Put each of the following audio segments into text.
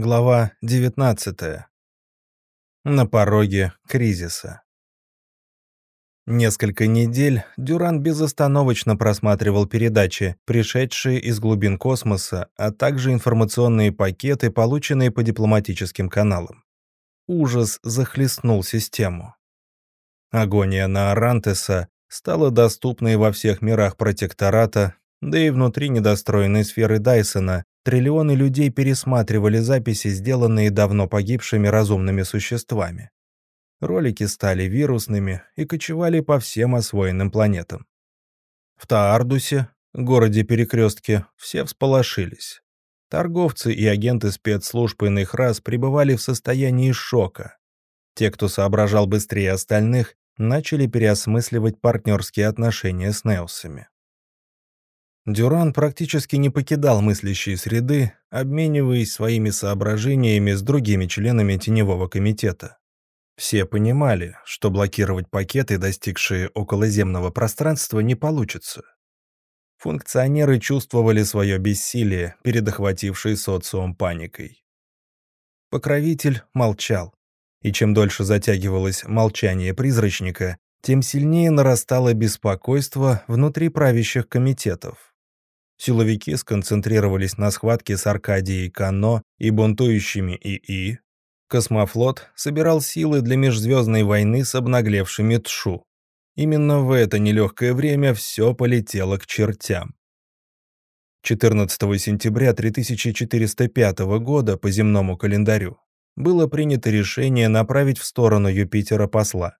Глава 19. На пороге кризиса. Несколько недель Дюран безостановочно просматривал передачи, пришедшие из глубин космоса, а также информационные пакеты, полученные по дипломатическим каналам. Ужас захлестнул систему. Агония на Арантеса стала доступной во всех мирах протектората, да и внутри недостроенной сферы Дайсона, триллионы людей пересматривали записи, сделанные давно погибшими разумными существами. Ролики стали вирусными и кочевали по всем освоенным планетам. В Таардусе, городе-перекрестке, все всполошились. Торговцы и агенты спецслужб иных рас пребывали в состоянии шока. Те, кто соображал быстрее остальных, начали переосмысливать партнерские отношения с Неусами. Дюран практически не покидал мыслящие среды, обмениваясь своими соображениями с другими членами Теневого комитета. Все понимали, что блокировать пакеты, достигшие околоземного пространства, не получится. Функционеры чувствовали свое бессилие перед охватившей социум паникой. Покровитель молчал, и чем дольше затягивалось молчание призрачника, тем сильнее нарастало беспокойство внутри правящих комитетов. Силовики сконцентрировались на схватке с Аркадией Кано и бунтующими ИИ. Космофлот собирал силы для межзвездной войны с обнаглевшими Тшу. Именно в это нелегкое время все полетело к чертям. 14 сентября 3405 года по земному календарю было принято решение направить в сторону Юпитера посла.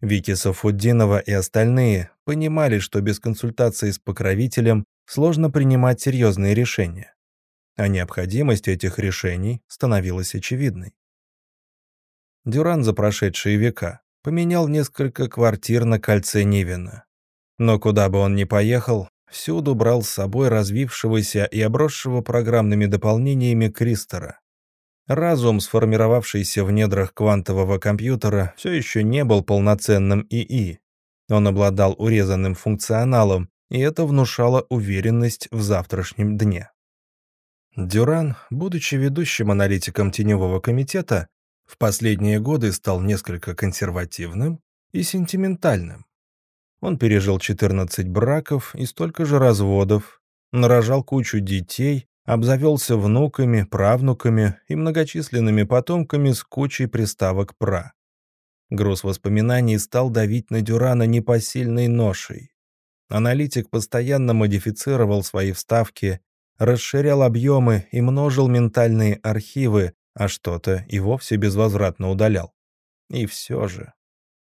Вики Сафуддинова и остальные понимали, что без консультации с покровителем сложно принимать серьезные решения, а необходимость этих решений становилась очевидной. Дюран за прошедшие века поменял несколько квартир на кольце Нивина. Но куда бы он ни поехал, всюду брал с собой развившегося и обросшего программными дополнениями Кристера. Разум, сформировавшийся в недрах квантового компьютера, все еще не был полноценным ИИ. Он обладал урезанным функционалом и это внушало уверенность в завтрашнем дне. Дюран, будучи ведущим аналитиком теневого комитета, в последние годы стал несколько консервативным и сентиментальным. Он пережил 14 браков и столько же разводов, нарожал кучу детей, обзавелся внуками, правнуками и многочисленными потомками с кучей приставок «пра». Груз воспоминаний стал давить на Дюрана непосильной ношей. Аналитик постоянно модифицировал свои вставки, расширял объемы и множил ментальные архивы, а что-то и вовсе безвозвратно удалял. И все же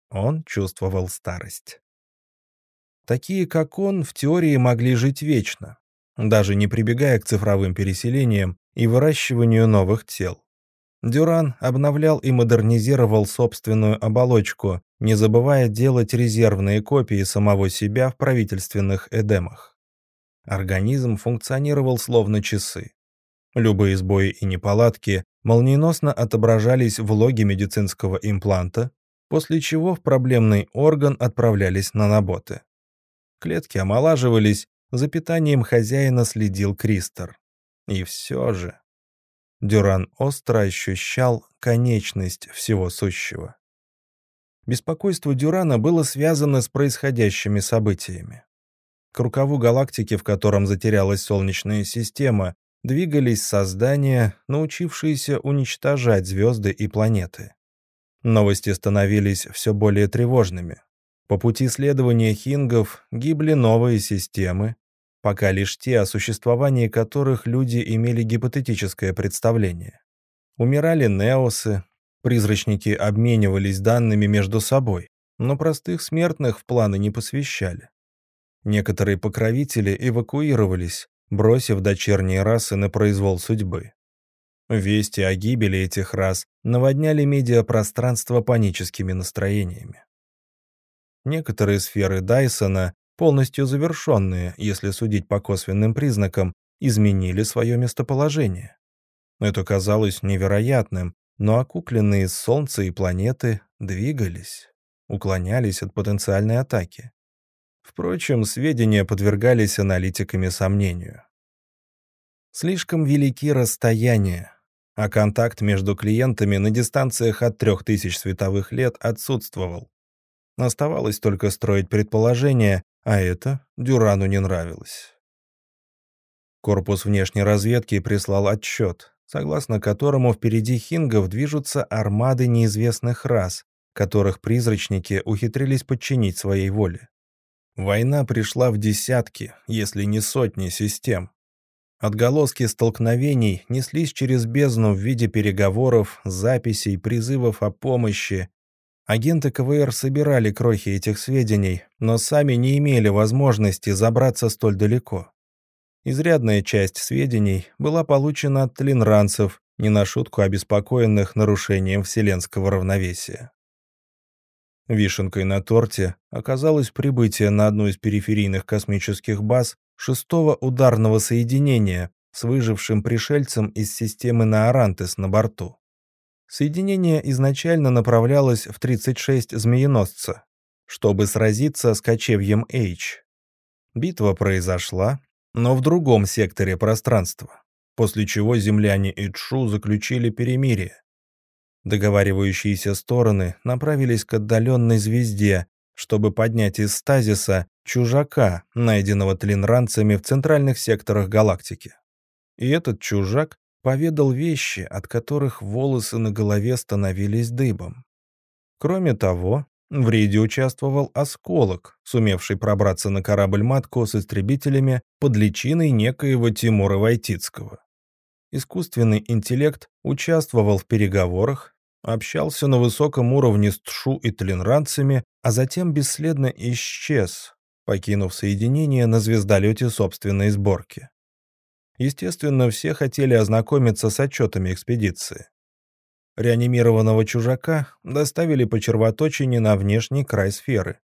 он чувствовал старость. Такие, как он, в теории могли жить вечно, даже не прибегая к цифровым переселениям и выращиванию новых тел. Дюран обновлял и модернизировал собственную оболочку, не забывая делать резервные копии самого себя в правительственных эдемах. Организм функционировал словно часы. Любые сбои и неполадки молниеносно отображались в логе медицинского импланта, после чего в проблемный орган отправлялись наноботы. Клетки омолаживались, за питанием хозяина следил Кристор. И все же Дюран остро ощущал конечность всего сущего. Беспокойство Дюрана было связано с происходящими событиями. К рукаву галактики, в котором затерялась Солнечная система, двигались создания, научившиеся уничтожать звезды и планеты. Новости становились все более тревожными. По пути следования хингов гибли новые системы, пока лишь те, о существовании которых люди имели гипотетическое представление. Умирали неосы, призрачники обменивались данными между собой, но простых смертных в планы не посвящали. Некоторые покровители эвакуировались, бросив дочерние расы на произвол судьбы. Вести о гибели этих рас наводняли медиапространство паническими настроениями. Некоторые сферы Дайсона полностью завершенные, если судить по косвенным признакам, изменили свое местоположение. Это казалось невероятным, но окукленные Солнце и планеты двигались, уклонялись от потенциальной атаки. Впрочем, сведения подвергались аналитиками сомнению. Слишком велики расстояния, а контакт между клиентами на дистанциях от 3000 световых лет отсутствовал. Оставалось только строить предположения, а это Дюрану не нравилось. Корпус внешней разведки прислал отчет, согласно которому впереди хингов движутся армады неизвестных рас, которых призрачники ухитрились подчинить своей воле. Война пришла в десятки, если не сотни систем. Отголоски столкновений неслись через бездну в виде переговоров, записей, призывов о помощи. Агенты КВР собирали крохи этих сведений, но сами не имели возможности забраться столь далеко. Изрядная часть сведений была получена от тлинранцев, не на шутку обеспокоенных нарушением вселенского равновесия. Вишенкой на торте оказалось прибытие на одну из периферийных космических баз шестого ударного соединения с выжившим пришельцем из системы Наорантес на борту. Соединение изначально направлялось в 36 «Змееносца», чтобы сразиться с кочевьем H. Битва произошла, но в другом секторе пространства, после чего земляне и Чшу заключили перемирие. Договаривающиеся стороны направились к отдаленной звезде, чтобы поднять из стазиса чужака, найденного тлинранцами в центральных секторах галактики. И этот чужак поведал вещи, от которых волосы на голове становились дыбом. Кроме того, в рейде участвовал осколок, сумевший пробраться на корабль-матку с истребителями под личиной некоего Тимура Войтицкого. Искусственный интеллект участвовал в переговорах, общался на высоком уровне с Тшу и тлинранцами, а затем бесследно исчез, покинув соединение на звездолете собственной сборки. Естественно, все хотели ознакомиться с отчетами экспедиции. Реанимированного чужака доставили по червоточине на внешний край сферы.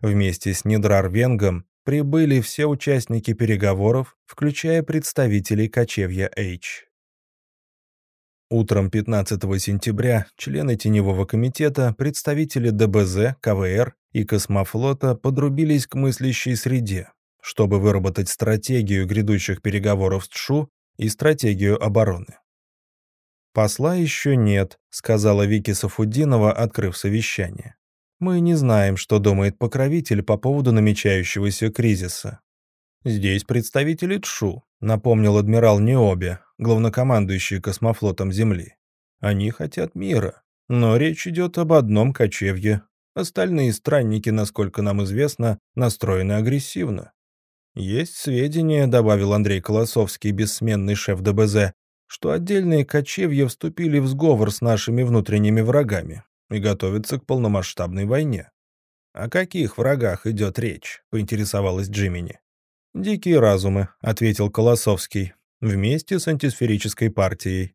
Вместе с Нидрар-Венгом прибыли все участники переговоров, включая представителей кочевья H. Утром 15 сентября члены Теневого комитета, представители ДБЗ, КВР и Космофлота подрубились к мыслящей среде, чтобы выработать стратегию грядущих переговоров с ЧУ и стратегию обороны. «Посла еще нет», — сказала Вики Сафудинова, открыв совещание. «Мы не знаем, что думает покровитель по поводу намечающегося кризиса». «Здесь представители ТШУ», — напомнил адмирал Необе, главнокомандующий космофлотом Земли. «Они хотят мира, но речь идет об одном кочевье. Остальные странники, насколько нам известно, настроены агрессивно. «Есть сведения», — добавил Андрей Колосовский, бессменный шеф ДБЗ, что отдельные кочевья вступили в сговор с нашими внутренними врагами и готовятся к полномасштабной войне. «О каких врагах идет речь?» — поинтересовалась Джимини. «Дикие разумы», — ответил Колосовский, вместе с антисферической партией.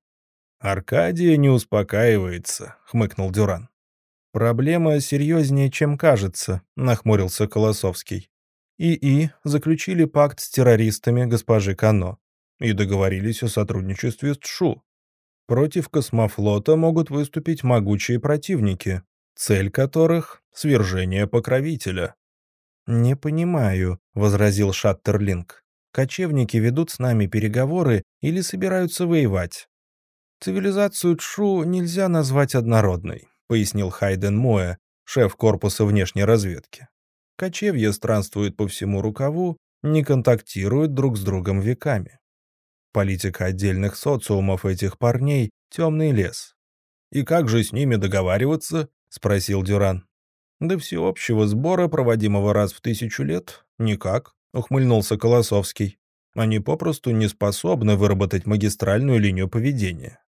«Аркадия не успокаивается», — хмыкнул Дюран. «Проблема серьезнее, чем кажется», — нахмурился Колосовский. ИИ заключили пакт с террористами госпожи Кано и договорились о сотрудничестве с ТШУ. Против космофлота могут выступить могучие противники, цель которых — свержение покровителя. «Не понимаю», — возразил Шаттерлинг. «Кочевники ведут с нами переговоры или собираются воевать?» «Цивилизацию Тшу нельзя назвать однородной», — пояснил Хайден Моэ, шеф корпуса внешней разведки. Кочевья странствуют по всему рукаву, не контактируют друг с другом веками. Политика отдельных социумов этих парней — темный лес. «И как же с ними договариваться?» — спросил Дюран. «До всеобщего сбора, проводимого раз в тысячу лет, никак», — ухмыльнулся Колосовский. «Они попросту не способны выработать магистральную линию поведения».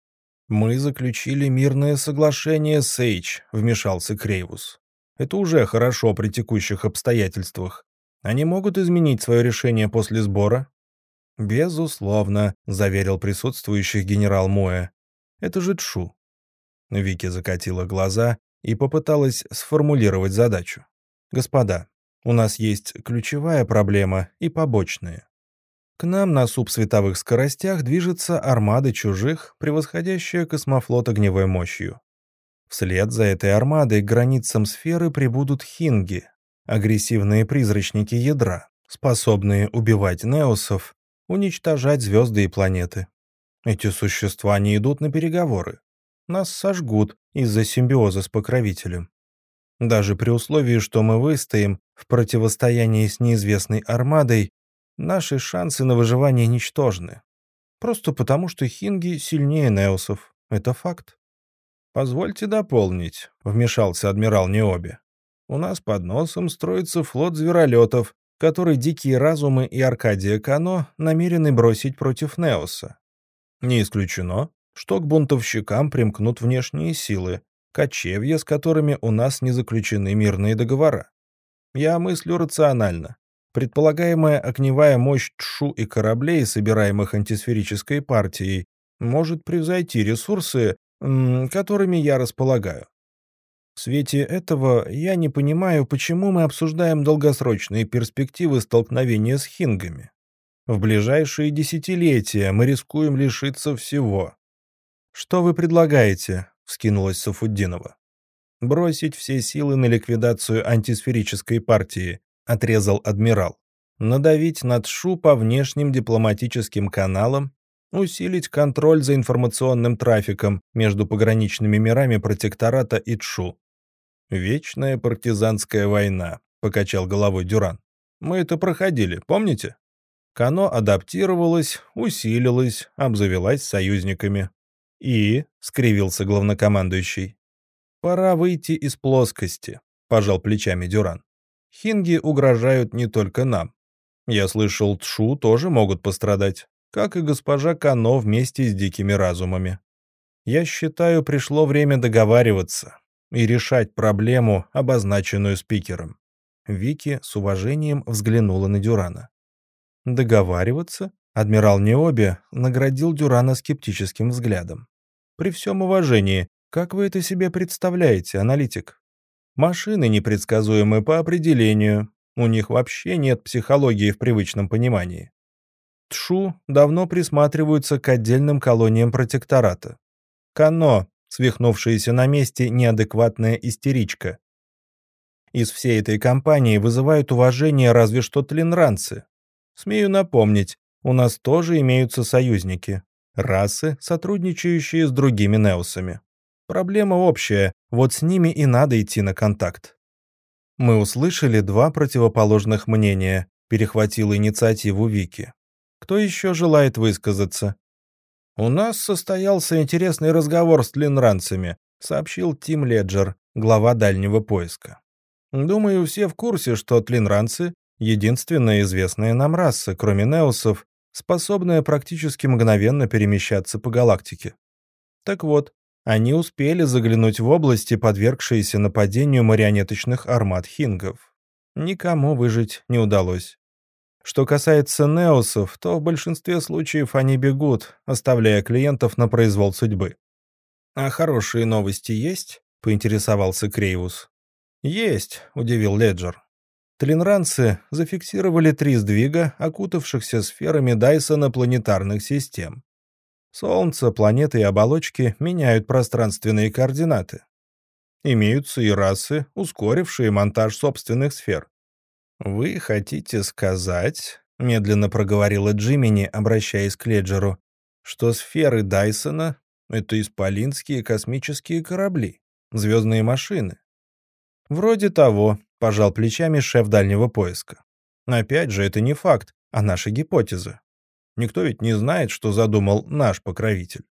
«Мы заключили мирное соглашение с Эйч», — вмешался Крейвус. Это уже хорошо при текущих обстоятельствах. Они могут изменить свое решение после сбора? Безусловно, заверил присутствующих генерал Моя. Это же Чшу. Вики закатила глаза и попыталась сформулировать задачу. Господа, у нас есть ключевая проблема и побочные. К нам на субсветовых скоростях движется армада чужих, превосходящая космофлот огневой мощью. Вслед за этой армадой к границам сферы прибудут хинги, агрессивные призрачники ядра, способные убивать неосов, уничтожать звезды и планеты. Эти существа не идут на переговоры. Нас сожгут из-за симбиоза с покровителем. Даже при условии, что мы выстоим в противостоянии с неизвестной армадой, наши шансы на выживание ничтожны. Просто потому, что хинги сильнее неосов. Это факт. «Позвольте дополнить», — вмешался адмирал Необи. «У нас под носом строится флот зверолетов, который Дикие Разумы и Аркадия Кано намерены бросить против Неоса. Не исключено, что к бунтовщикам примкнут внешние силы, кочевья, с которыми у нас не заключены мирные договора. Я мыслю рационально. Предполагаемая огневая мощь ТШУ и кораблей, собираемых антисферической партией, может превзойти ресурсы, которыми я располагаю. В свете этого я не понимаю, почему мы обсуждаем долгосрочные перспективы столкновения с хингами. В ближайшие десятилетия мы рискуем лишиться всего. «Что вы предлагаете?» — вскинулась Сафуддинова. «Бросить все силы на ликвидацию антисферической партии», — отрезал адмирал. «Надавить над ШУ по внешним дипломатическим каналам усилить контроль за информационным трафиком между пограничными мирами протектората и ЧУ. «Вечная партизанская война», — покачал головой Дюран. «Мы это проходили, помните?» Кано адаптировалась, усилилась, обзавелась союзниками. «И», — скривился главнокомандующий, — «пора выйти из плоскости», — пожал плечами Дюран. «Хинги угрожают не только нам. Я слышал, Тшу тоже могут пострадать как и госпожа Кано вместе с дикими разумами. Я считаю, пришло время договариваться и решать проблему, обозначенную спикером. Вики с уважением взглянула на Дюрана. «Договариваться?» Адмирал Необи наградил Дюрана скептическим взглядом. «При всем уважении, как вы это себе представляете, аналитик? Машины непредсказуемы по определению, у них вообще нет психологии в привычном понимании. Тшу давно присматриваются к отдельным колониям протектората. Кано, свихнувшаяся на месте неадекватная истеричка. Из всей этой компании вызывают уважение разве что тлинранцы. Смею напомнить, у нас тоже имеются союзники. Расы, сотрудничающие с другими неосами. Проблема общая, вот с ними и надо идти на контакт. Мы услышали два противоположных мнения, перехватил инициативу Вики. Кто еще желает высказаться? «У нас состоялся интересный разговор с тлинранцами», сообщил Тим Леджер, глава дальнего поиска. «Думаю, все в курсе, что тлинранцы — единственная известная нам раса, кроме неусов, способная практически мгновенно перемещаться по галактике. Так вот, они успели заглянуть в области, подвергшиеся нападению марионеточных армат хингов. Никому выжить не удалось. Что касается неосов, то в большинстве случаев они бегут, оставляя клиентов на произвол судьбы. «А хорошие новости есть?» — поинтересовался Крейвус. «Есть», — удивил Леджер. Тлинранцы зафиксировали три сдвига, окутавшихся сферами Дайсона планетарных систем. Солнце, планеты и оболочки меняют пространственные координаты. Имеются и расы, ускорившие монтаж собственных сфер. «Вы хотите сказать, — медленно проговорила Джимини, обращаясь к Леджеру, — что сферы Дайсона — это исполинские космические корабли, звездные машины?» «Вроде того», — пожал плечами шеф дальнего поиска. «Опять же, это не факт, а наша гипотеза. Никто ведь не знает, что задумал наш покровитель».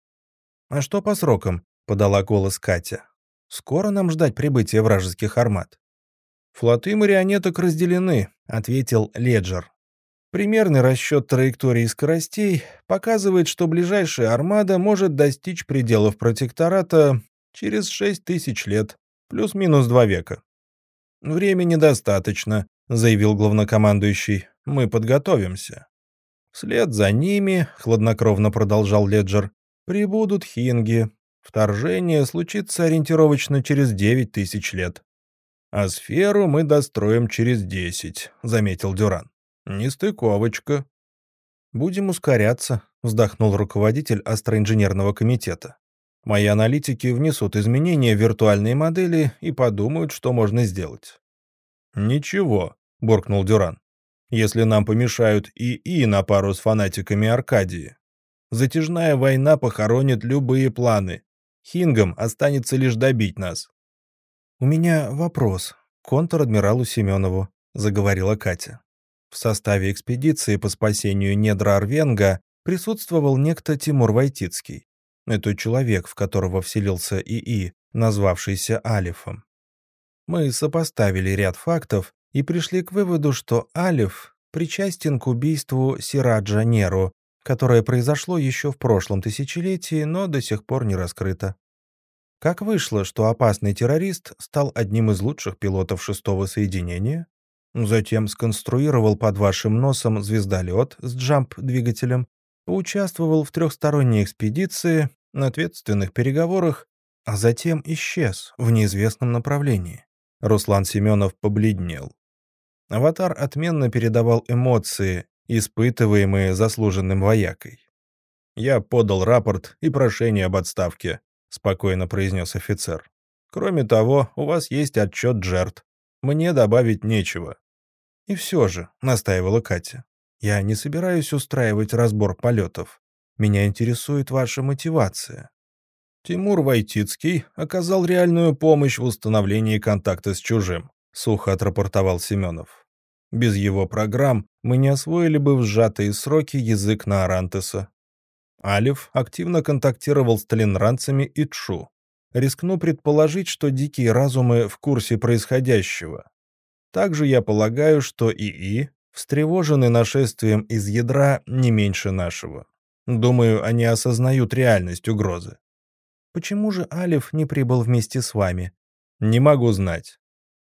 «А что по срокам?» — подала голос Катя. «Скоро нам ждать прибытия вражеских армат?» «Флоты марионеток разделены», — ответил Леджер. Примерный расчет траектории скоростей показывает, что ближайшая армада может достичь пределов протектората через 6 тысяч лет, плюс-минус два века. «Времени достаточно», — заявил главнокомандующий. «Мы подготовимся». «Вслед за ними», — хладнокровно продолжал Леджер, — «прибудут хинги. Вторжение случится ориентировочно через 9 тысяч лет. «А сферу мы достроим через десять», — заметил Дюран. «Нестыковочка». «Будем ускоряться», — вздохнул руководитель астроинженерного комитета. «Мои аналитики внесут изменения в виртуальные модели и подумают, что можно сделать». «Ничего», — буркнул Дюран. «Если нам помешают ИИ на пару с фанатиками Аркадии. Затяжная война похоронит любые планы. Хингам останется лишь добить нас. «У меня вопрос контр-адмиралу Семенову», — заговорила Катя. В составе экспедиции по спасению недра Арвенга присутствовал некто Тимур Войтицкий. Это человек, в которого вселился ИИ, назвавшийся Алифом. Мы сопоставили ряд фактов и пришли к выводу, что Алиф причастен к убийству Сираджа Неру, которое произошло еще в прошлом тысячелетии, но до сих пор не раскрыто. Как вышло, что опасный террорист стал одним из лучших пилотов шестого соединения, затем сконструировал под вашим носом звездолет с джамп-двигателем, поучаствовал в трехсторонней экспедиции, на ответственных переговорах, а затем исчез в неизвестном направлении. Руслан Семенов побледнел. Аватар отменно передавал эмоции, испытываемые заслуженным воякой. «Я подал рапорт и прошение об отставке», — спокойно произнес офицер. «Кроме того, у вас есть отчет жертв. Мне добавить нечего». «И все же», — настаивала Катя, — «я не собираюсь устраивать разбор полетов. Меня интересует ваша мотивация». Тимур Войтицкий оказал реальную помощь в установлении контакта с чужим, сухо отрапортовал Семенов. Без его программ мы не освоили бы в сжатые сроки язык на Арантеса. Алиф активно контактировал с талинранцами и Чу. Рискну предположить, что дикие разумы в курсе происходящего. Также я полагаю, что ИИ встревожены нашествием из ядра не меньше нашего. Думаю, они осознают реальность угрозы. Почему же Алиф не прибыл вместе с вами? Не могу знать.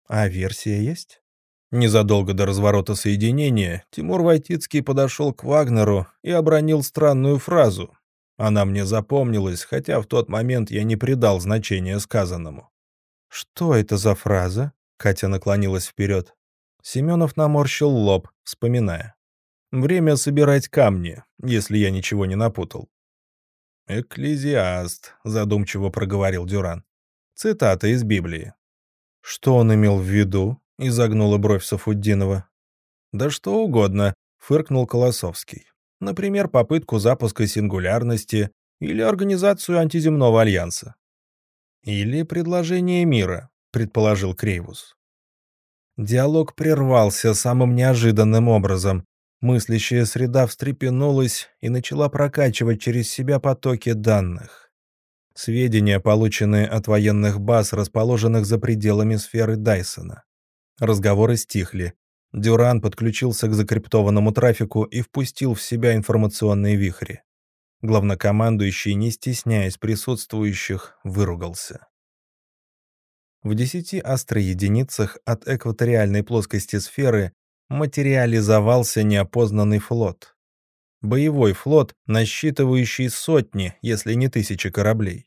А версия есть? Незадолго до разворота соединения Тимур Войтицкий подошел к Вагнеру и обронил странную фразу. Она мне запомнилась, хотя в тот момент я не придал значения сказанному. «Что это за фраза?» Катя наклонилась вперед. Семенов наморщил лоб, вспоминая. «Время собирать камни, если я ничего не напутал». «Экклезиаст», — задумчиво проговорил Дюран. Цитата из Библии. «Что он имел в виду?» — изогнула бровь Сафуддинова. «Да что угодно», — фыркнул Колосовский. «Например, попытку запуска сингулярности или организацию антиземного альянса». «Или предложение мира», — предположил Крейвус. Диалог прервался самым неожиданным образом. Мыслящая среда встрепенулась и начала прокачивать через себя потоки данных. Сведения, полученные от военных баз, расположенных за пределами сферы Дайсона. Разговоры стихли. Дюран подключился к закриптованному трафику и впустил в себя информационные вихри. Главнокомандующий, не стесняясь присутствующих, выругался. В десяти астроединицах от экваториальной плоскости сферы материализовался неопознанный флот. Боевой флот, насчитывающий сотни, если не тысячи кораблей.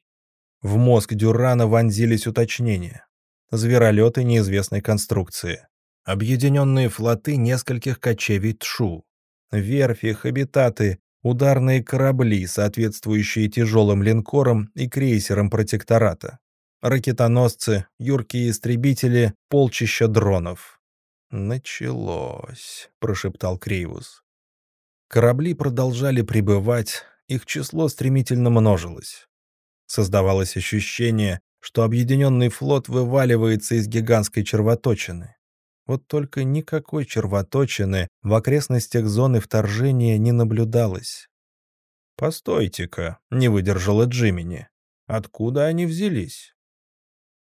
В мозг Дюрана вонзились уточнения зверолеты неизвестной конструкции, объединенные флоты нескольких кочевий Тшу, верфи, хабитаты, ударные корабли, соответствующие тяжелым линкорам и крейсерам протектората, ракетоносцы, юркие истребители, полчища дронов. «Началось», — прошептал Крейвус. Корабли продолжали прибывать, их число стремительно множилось. Создавалось ощущение, что объединенный флот вываливается из гигантской червоточины. Вот только никакой червоточины в окрестностях зоны вторжения не наблюдалось. «Постойте-ка», — не выдержала Джимини. «Откуда они взялись?»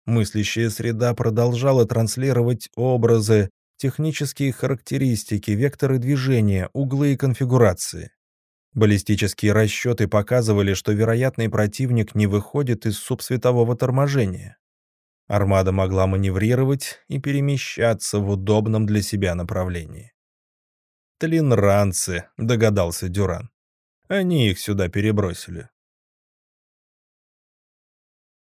Мыслящая среда продолжала транслировать образы, технические характеристики, векторы движения, углы и конфигурации. Баллистические расчеты показывали, что вероятный противник не выходит из субсветового торможения. Армада могла маневрировать и перемещаться в удобном для себя направлении. «Тлинранцы», — догадался Дюран. «Они их сюда перебросили.